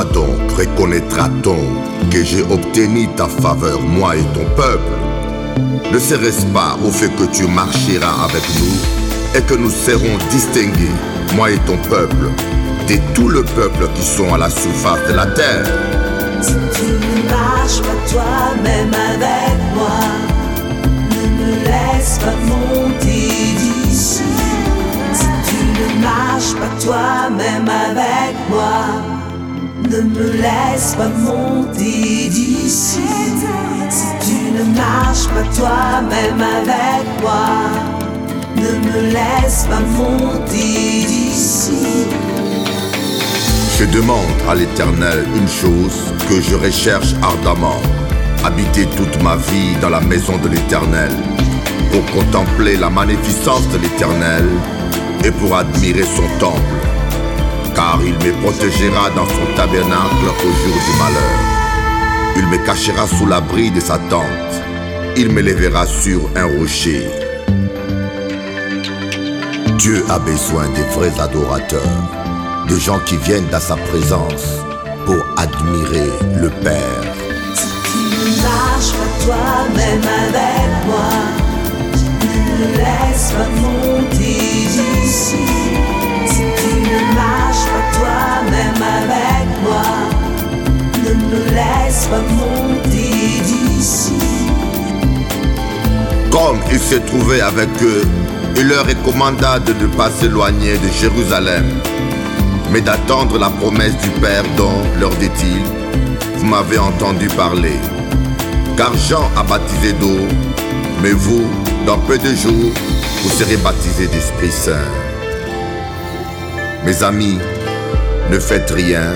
donc reconnaîtra-t-on que j'ai obtenu ta faveur, moi et ton peuple? Ne serait-ce pas au fait que tu marcheras avec nous et que nous serons distingués, moi et ton peuple, de tout le peuple qui sont à la surface de la terre? Si tu ne marches pas toi-même avec moi, ne me laisse pas monter d'ici. Si tu ne marches pas toi-même avec ne me laisse pas monter d'ici. Si tu ne marches pas toi-même avec moi, ne me laisse pas monter d'ici. Je demande à l'Éternel une chose que je recherche ardemment, habiter toute ma vie dans la maison de l'Éternel, pour contempler la magnificence de l'Éternel et pour admirer son temple, car il me protégera dans son tabernacle au jour du malheur. Il me cachera sous l'abri de sa tente, il me lèvera sur un rocher. Dieu a besoin de vrais adorateurs, de gens qui viennent dans sa présence pour admirer le Père. Comme il se trouvait avec eux, il leur recommanda de ne pas s'éloigner de Jérusalem, mais d'attendre la promesse du Père dont, leur dit-il, vous m'avez entendu parler. Car Jean a baptisé d'eau, mais vous, dans peu de jours, vous serez baptisés d'Esprit Saint. Mes amis, ne faites rien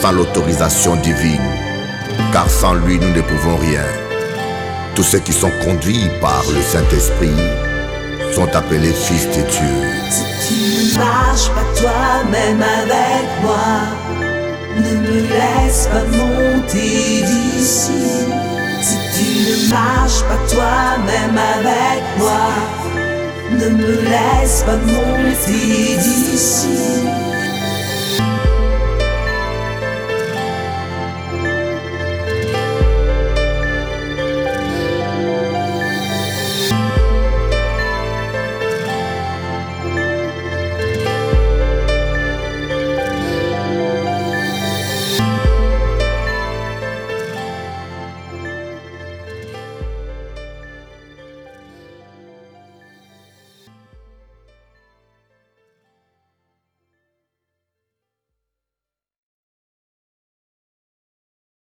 sans l'autorisation divine, car sans lui nous ne pouvons rien. Tous ceux qui sont conduits par le Saint-Esprit sont appelés fils de Dieu. Si tu ne marches pas toi-même avec moi, ne me laisse pas monter d'ici. Si tu ne marches pas toi-même avec moi, ne me laisse pas monter d'ici.